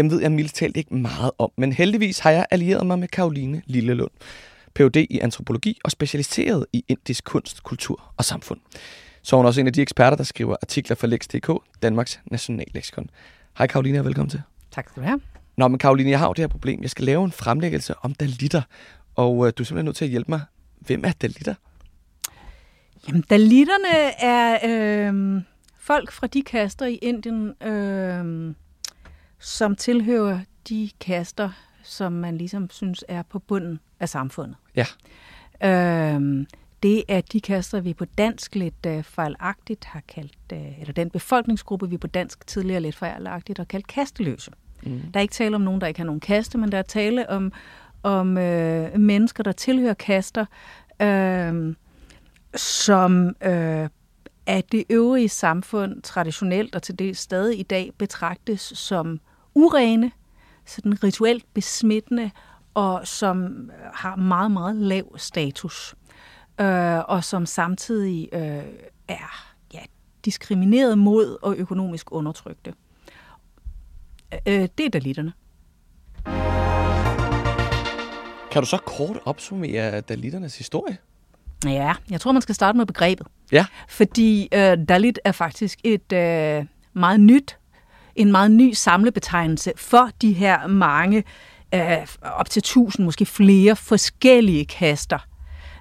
Dem ved jeg mildt talt ikke meget om, men heldigvis har jeg allieret mig med Karoline Lillelund. Ph.D. i antropologi og specialiseret i indisk kunst, kultur og samfund. Så er hun også en af de eksperter, der skriver artikler for Lex.dk, Danmarks nationalleksikon. Hej Karoline og velkommen til. Tak skal du have. Nå, men Karoline, jeg har jo det her problem. Jeg skal lave en fremlæggelse om dalitter, og øh, du er simpelthen nødt til at hjælpe mig. Hvem er dalitter? Jamen, dalitterne er øh, folk fra de kaster i Indien, øh, som tilhører de kaster, som man ligesom synes er på bunden af samfundet. Ja. Øh, det er de kaster, vi på dansk lidt øh, fejlagtigt har kaldt, øh, eller den befolkningsgruppe, vi på dansk tidligere lidt fejlagtigt har kaldt kasteløse. Mm. Der er ikke tale om nogen, der ikke har nogen kaste, men der er tale om, om øh, mennesker, der tilhører kaster, øh, som øh, af det øvrige samfund traditionelt og til det stadig i dag betragtes som urene, sådan rituelt besmittende, og som har meget, meget lav status, øh, og som samtidig øh, er ja, diskrimineret mod og økonomisk undertrykte. Øh, det er dalitterne. Kan du så kort opsummere dalitternes historie? Ja, jeg tror, man skal starte med begrebet. Ja. Fordi øh, Dalit er faktisk et øh, meget nyt, en meget ny samlebetegnelse for de her mange, øh, op til tusind, måske flere forskellige kaster,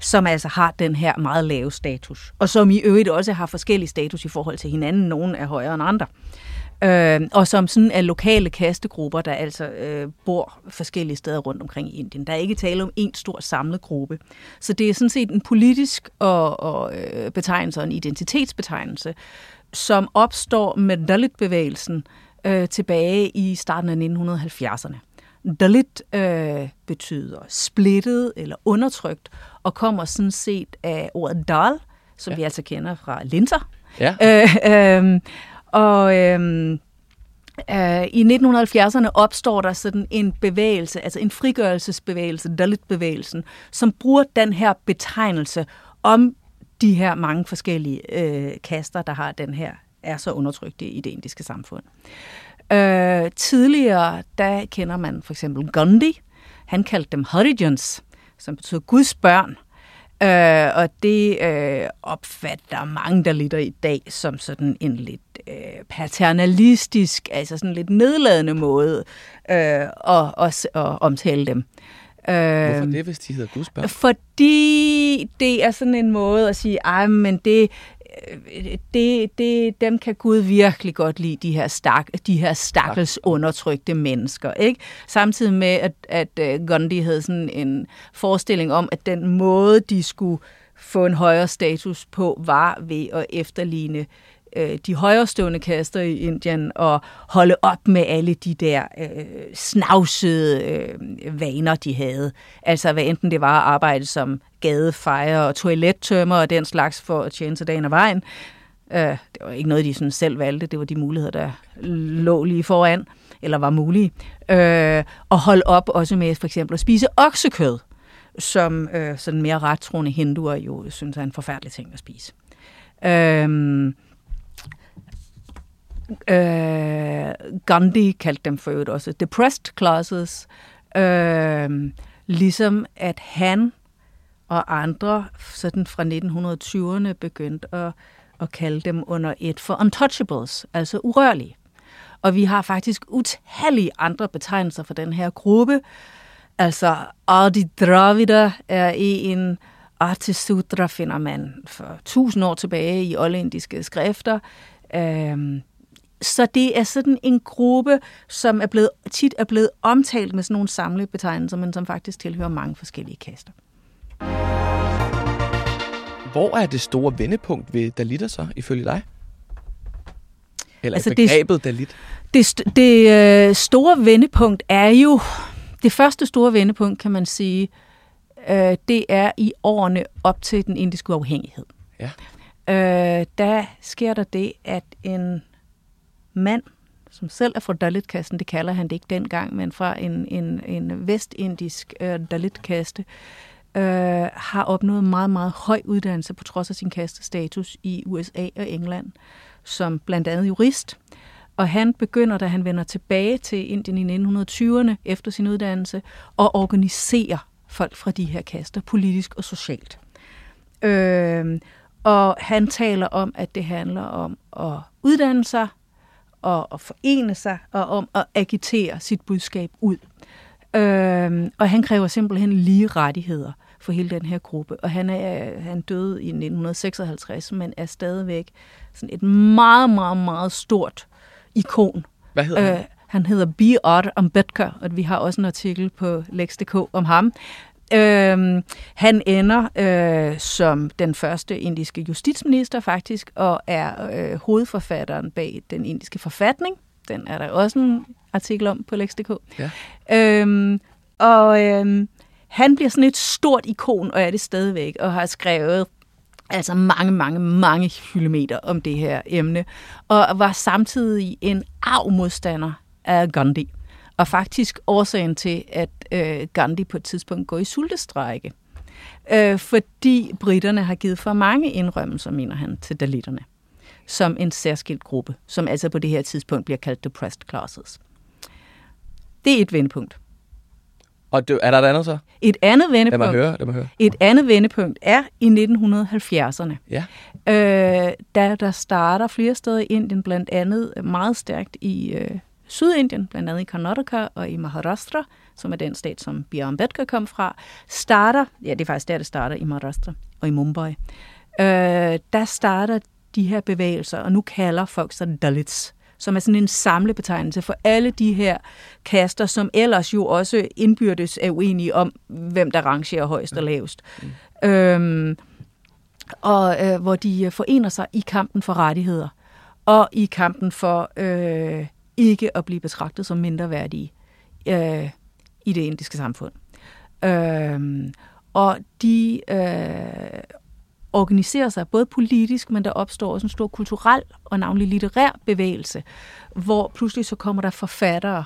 som altså har den her meget lave status. Og som i øvrigt også har forskellig status i forhold til hinanden. Nogle er højere end andre. Øh, og som sådan er lokale kastegrupper, der altså øh, bor forskellige steder rundt omkring i Indien. Der er ikke tale om en stor samlet gruppe. Så det er sådan set en politisk og, og øh, betegnelse og en identitetsbetegnelse, som opstår med Dalit-bevægelsen øh, tilbage i starten af 1970'erne. Dalit øh, betyder splittet eller undertrykt, og kommer sådan set af ordet dal, som ja. vi altså kender fra linser. Ja. Øh, øh, og øhm, øh, i 1970'erne opstår der sådan en bevægelse, altså en frigørelsesbevægelse, Dalit-bevægelsen, som bruger den her betegnelse om de her mange forskellige øh, kaster, der har den her, er så undertrykte i det indiske samfund. Øh, tidligere, der kender man for eksempel Gandhi. Han kaldte dem Harijans, som betyder Guds børn. Øh, og det øh, opfatter mange der lidt i dag som sådan en lidt øh, paternalistisk, altså sådan lidt nedladende måde øh, at, at, at omtale dem. Hvorfor det, hvis de hedder Guds børn? Fordi det er sådan en måde at sige, ej, men det, det, det, dem kan Gud virkelig godt lide, de her, stak, de her stakkels undertrykte mennesker. Ikke? Samtidig med, at, at uh, Gandhi havde sådan en forestilling om, at den måde, de skulle få en højere status på, var ved at efterligne øh, de højrestående kaster i Indien og holde op med alle de der øh, snavsede øh, vaner, de havde. Altså hvad enten det var at arbejde som gadefejer og toilettømmer og den slags for at tjene sig dagen og vejen. Øh, det var ikke noget, de sådan selv valgte. Det var de muligheder, der lå lige foran, eller var mulige. Øh, og holde op også med for eksempel at spise oksekød, som øh, sådan mere rettroende hinduer jo synes er en forfærdelig ting at spise. Øhm, øh, Gandhi kaldte dem for øvrigt også depressed classes, øh, ligesom at han og andre sådan fra 1920'erne begyndte at, at kalde dem under et for untouchables, altså urørlige. Og vi har faktisk utallige andre betegnelser for den her gruppe. Altså Adi Dravida er en Artisutra finder man for tusind år tilbage i oldindiske skrifter. Øhm, så det er sådan en gruppe, som er blevet, tit er blevet omtalt med sådan nogle samlede betegnelser, men som faktisk tilhører mange forskellige kaster. Hvor er det store vendepunkt ved Dalitter så, ifølge dig? Eller altså begrebet det, Dalit? Det, det øh, store vendepunkt er jo Det første store vendepunkt, kan man sige, øh, det er i årene op til den indiske uafhængighed. Ja. Øh, der sker der det, at en mand, som selv er fra Dalit-kasten, det kalder han det ikke dengang, men fra en, en, en vestindisk øh, Dalit-kaste, øh, har opnået meget, meget høj uddannelse på trods af sin kastestatus i USA og England, som blandt andet jurist. Og han begynder, da han vender tilbage til Indien i 1920'erne efter sin uddannelse, at organisere folk fra de her kaster, politisk og socialt. Øh, og han taler om, at det handler om at uddanne sig, og at forene sig, og om at agitere sit budskab ud. Øh, og han kræver simpelthen lige rettigheder for hele den her gruppe. Og han, er, han døde i 1956, men er stadigvæk sådan et meget, meget, meget stort ikon. Hvad hedder han? Øh, han hedder B.R. Ambedkar, og vi har også en artikel på Lex.dk om ham. Øhm, han ender øh, som den første indiske justitsminister faktisk, og er øh, hovedforfatteren bag den indiske forfatning. Den er der også en artikel om på Lex.dk. Ja. Øhm, og øhm, han bliver sådan et stort ikon, og er det stadigvæk, og har skrevet altså mange, mange, mange kilometer om det her emne, og var samtidig en arv modstander af Gandhi. Og faktisk årsagen til, at øh, Gandhi på et tidspunkt går i sultestrække. Øh, fordi britterne har givet for mange indrømmelser, mener han, til dalitterne. Som en særskilt gruppe, som altså på det her tidspunkt bliver kaldt depressed classes. Det er et vendepunkt. Og det, er der et andet så? Et andet Lad vendepunkt, mig høre, lad mig høre. et andet vendepunkt er i 1970'erne. Ja. Øh, der, der starter flere steder i Indien, blandt andet meget stærkt i øh, Sydindien, blandt andet i Karnataka og i Maharashtra, som er den stat, som B.R. Ambedkar kom fra, starter, ja det er faktisk der, det starter i Maharashtra og i Mumbai, øh, der starter de her bevægelser, og nu kalder folk sig Dalits, som er sådan en samlebetegnelse for alle de her kaster, som ellers jo også indbyrdes er uenige om, hvem der rangerer højst og lavest. Mm. Øhm, og øh, hvor de forener sig i kampen for rettigheder, og i kampen for øh, ikke at blive betragtet som mindreværdige øh, i det indiske samfund. Øh, og de øh, organiserer sig både politisk, men der opstår også en stor kulturel og navnlig litterær bevægelse, hvor pludselig så kommer der forfattere,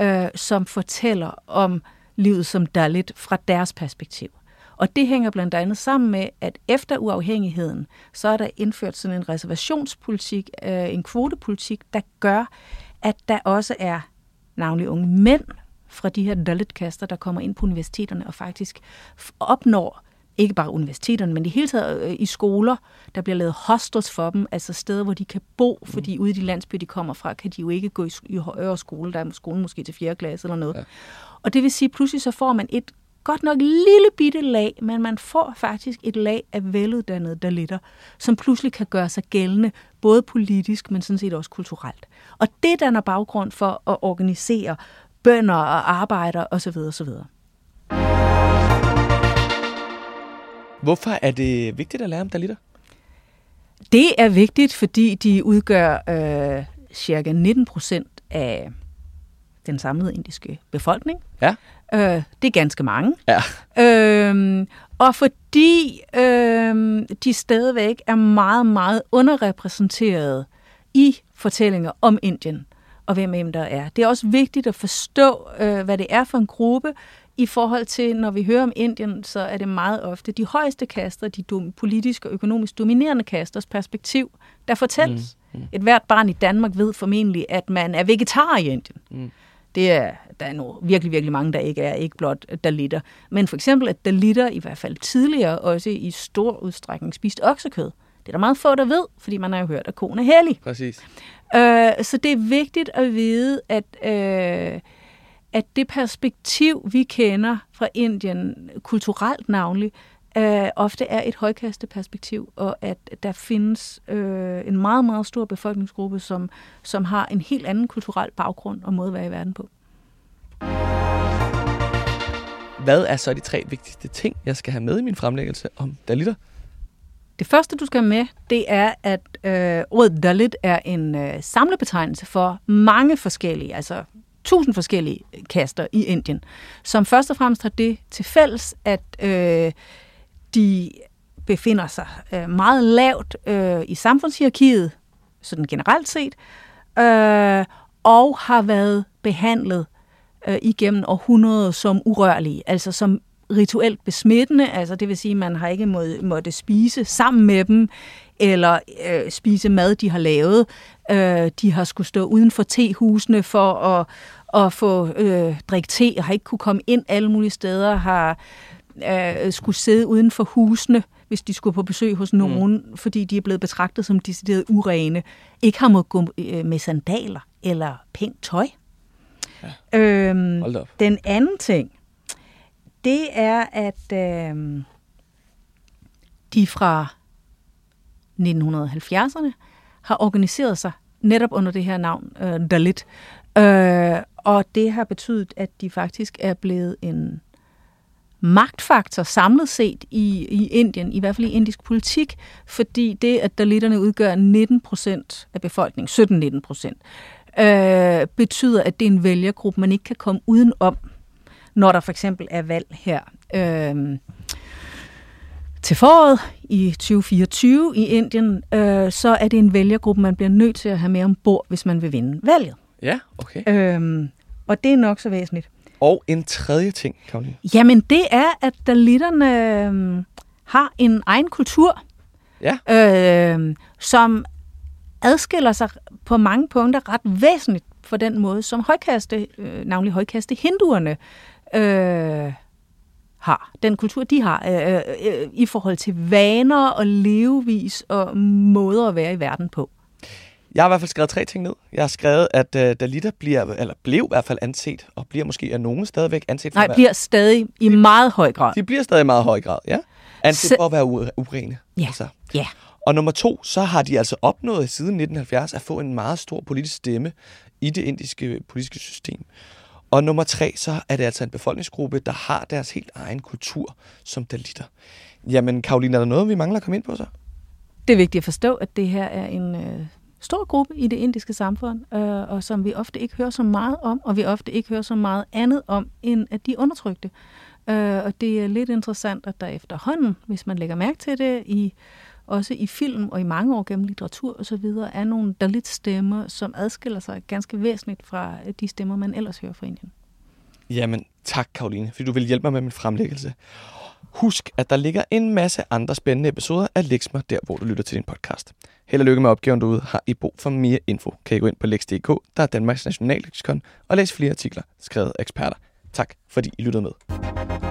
øh, som fortæller om livet som Dalit fra deres perspektiv. Og det hænger blandt andet sammen med, at efter uafhængigheden, så er der indført sådan en reservationspolitik, øh, en kvotepolitik, der gør, at der også er navnlig unge mænd fra de her Dalit-kaster, der kommer ind på universiteterne og faktisk opnår ikke bare universiteterne, men i hele taget øh, i skoler, der bliver lavet hostels for dem, altså steder, hvor de kan bo, fordi ude i de landsbyer, de kommer fra, kan de jo ikke gå i, i højere skole, der er skolen måske til 4. klasse eller noget. Ja. Og det vil sige, pludselig så får man et godt nok lille bitte lag, men man får faktisk et lag af veluddannede dalitter, som pludselig kan gøre sig gældende, både politisk, men sådan set også kulturelt. Og det danner baggrund for at organisere bønder og arbejdere osv. osv. Hvorfor er det vigtigt at lære om dalitter? Det er vigtigt, fordi de udgør øh, cirka 19 procent af den samlede indiske befolkning. Ja. Øh, det er ganske mange. Ja. Øhm, og fordi øhm, de stadigvæk er meget, meget underrepræsenteret i fortællinger om Indien og hvem end der er. Det er også vigtigt at forstå, øh, hvad det er for en gruppe, i forhold til, når vi hører om Indien, så er det meget ofte de højeste kaster, de dom, politisk og økonomisk dominerende kasters perspektiv, der fortælles. Mm. Mm. Et hvert barn i Danmark ved formentlig, at man er vegetar i Indien. Mm. Det er, der er nu virkelig, virkelig mange, der ikke er, ikke blot dalitter. Men for eksempel, at dalitter i hvert fald tidligere også i stor udstrækning spiste oksekød. Det er der meget få, der ved, fordi man har jo hørt, at konen er hellig. Præcis. Øh, så det er vigtigt at vide, at, øh, at det perspektiv, vi kender fra Indien, kulturelt navnlig, øh, ofte er et højkasteperspektiv, og at der findes øh, en meget, meget stor befolkningsgruppe, som, som har en helt anden kulturel baggrund og måde at være i verden på. Hvad er så de tre vigtigste ting, jeg skal have med i min fremlæggelse om dalitter? Det første, du skal have med, det er, at øh, ordet Dalit er en øh, samlebetegnelse for mange forskellige, altså tusind forskellige kaster i Indien, som først og fremmest har det til fælles, at øh, de befinder sig øh, meget lavt øh, i samfundshierarkiet, sådan generelt set, øh, og har været behandlet øh, igennem århundreder som urørlige, altså som rituelt besmittende, altså det vil sige, at man har ikke må, måtte spise sammen med dem, eller øh, spise mad, de har lavet. Øh, de har skulle stå uden for tehusene for at, at få øh, drikke te, og har ikke kunne komme ind alle mulige steder, har øh, skulle sidde uden for husene, hvis de skulle på besøg hos nogen, mm. fordi de er blevet betragtet som decideret urene, ikke har måttet gå øh, med sandaler eller pænt tøj. Ja. Øhm, den anden ting, det er, at øh, de fra 1970'erne har organiseret sig netop under det her navn, øh, Dalit. Øh, og det har betydet, at de faktisk er blevet en magtfaktor samlet set i, i Indien, i hvert fald i indisk politik, fordi det, at dalitterne udgør 19 procent af befolkningen, 17-19 procent, øh, betyder, at det er en vælgergruppe, man ikke kan komme udenom, når der for eksempel er valg her. Øh, til foråret i 2024 i Indien, øh, så er det en vælgergruppe, man bliver nødt til at have med ombord, hvis man vil vinde valget. Ja, okay. Øhm, og det er nok så væsentligt. Og en tredje ting, Karoline. Jamen, det er, at dalitterne øh, har en egen kultur, ja. øh, som adskiller sig på mange punkter ret væsentligt for den måde, som højkaste, øh, navnlig højkaste hinduerne, øh, har, den kultur, de har, øh, øh, øh, i forhold til vaner og levevis og måder at være i verden på. Jeg har i hvert fald skrevet tre ting ned. Jeg har skrevet, at uh, Dalita bliver, eller blev i hvert fald anset, og bliver måske af nogen stadigvæk anset for Nej, at være... bliver stadig i de, meget høj grad. De bliver stadig i meget høj grad, ja. Anset for at være urene. Ja, altså. ja. Og nummer to, så har de altså opnået siden 1970 at få en meget stor politisk stemme i det indiske politiske system. Og nummer tre, så er det altså en befolkningsgruppe, der har deres helt egen kultur som dalitter. Jamen, Karoline, er der noget, vi mangler at komme ind på så? Det er vigtigt at forstå, at det her er en øh, stor gruppe i det indiske samfund, øh, og som vi ofte ikke hører så meget om, og vi ofte ikke hører så meget andet om, end at de er undertrykte. Øh, og det er lidt interessant, at der efterhånden, hvis man lægger mærke til det i også i film og i mange år gennem litteratur og så videre, er nogle lidt stemmer, som adskiller sig ganske væsentligt fra de stemmer, man ellers hører fra Indien. Jamen, tak Karoline, fordi du vil hjælpe mig med min fremlæggelse. Husk, at der ligger en masse andre spændende episoder af Lexmer, der hvor du lytter til din podcast. Held og lykke med opgaven derude. Har I brug for mere info, kan I gå ind på lex.dk, der er Danmarks nationalleksikon, og læse flere artikler skrevet af eksperter. Tak fordi I lyttede med.